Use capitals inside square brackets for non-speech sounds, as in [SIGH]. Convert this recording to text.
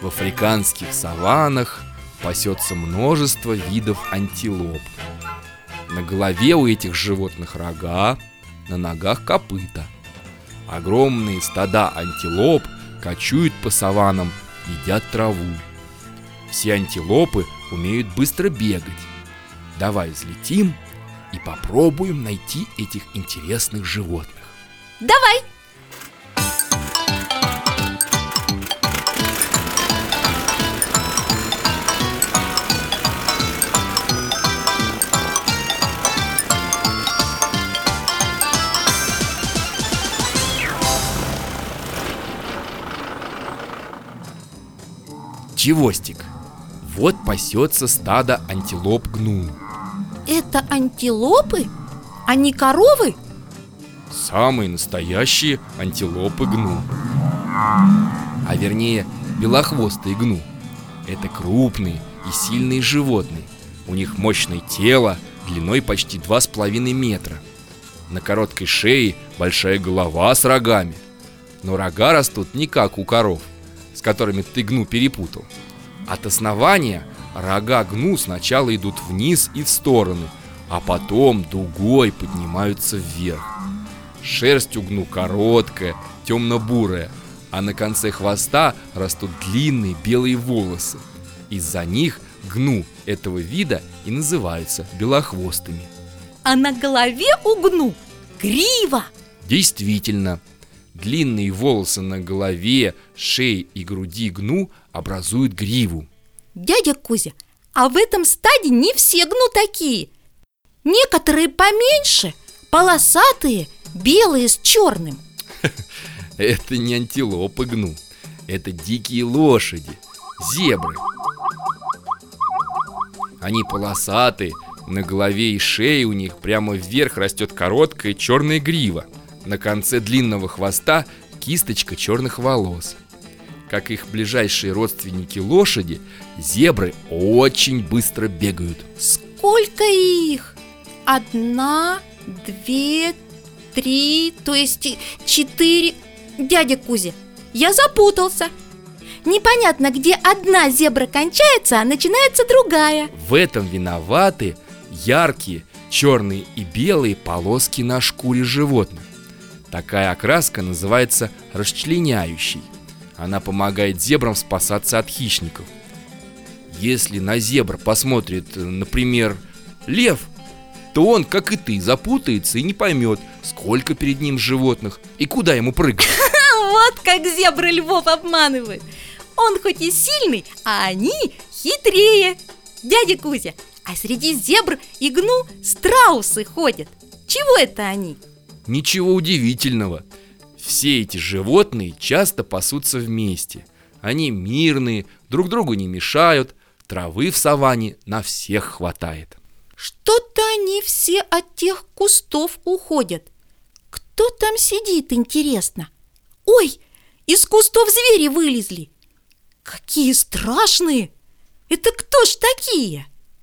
В африканских саваннах пасется множество видов антилоп. На голове у этих животных рога, на ногах копыта. Огромные стада антилоп кочуют по саванам, едят траву. Все антилопы умеют быстро бегать. Давай взлетим и попробуем найти этих интересных животных. Давай! Чевостик, вот пасется стадо антилоп гну. Это антилопы? А не коровы? Самые настоящие антилопы гну. А вернее, белохвостые гну. Это крупные и сильные животные. У них мощное тело, длиной почти два с половиной метра. На короткой шее большая голова с рогами. Но рога растут не как у коров – с которыми ты гну перепутал. От основания рога гну сначала идут вниз и в стороны, а потом дугой поднимаются вверх. Шерсть у гну короткая, темно-бурая, а на конце хвоста растут длинные белые волосы. Из-за них гну этого вида и называются белохвостыми. А на голове у гну грива! Действительно, Длинные волосы на голове, шее и груди гну образуют гриву. Дядя Кузя, а в этом стаде не все гну такие. Некоторые поменьше, полосатые, белые с черным. [LAUGHS] Это не антилопы гну, это дикие лошади, зебры. Они полосатые, на голове и шее у них прямо вверх растет короткая черная грива – на конце длинного хвоста кисточка черных волос. Как их ближайшие родственники лошади, зебры очень быстро бегают. Сколько их? Одна, две, три, то есть четыре. Дядя Кузя, я запутался. Непонятно, где одна зебра кончается, а начинается другая. В этом виноваты яркие черные и белые полоски на шкуре животных. Такая окраска называется расчленяющей. Она помогает зебрам спасаться от хищников. Если на зебр посмотрит, например, лев, то он, как и ты, запутается и не поймет, сколько перед ним животных и куда ему прыгать. [LAUGHS] Вот как зебры львов обманывают. Он хоть и сильный, а они хитрее. Дядя Кузя, а среди зебр и гну страусы ходят. Чего это они? Ничего удивительного. Все эти животные часто пасутся вместе. Они мирные, друг другу не мешают, травы в саванне на всех хватает. Что-то они все от тех кустов уходят. Кто там сидит, интересно? Ой, из кустов звери вылезли. Какие страшные! Это кто ж такие?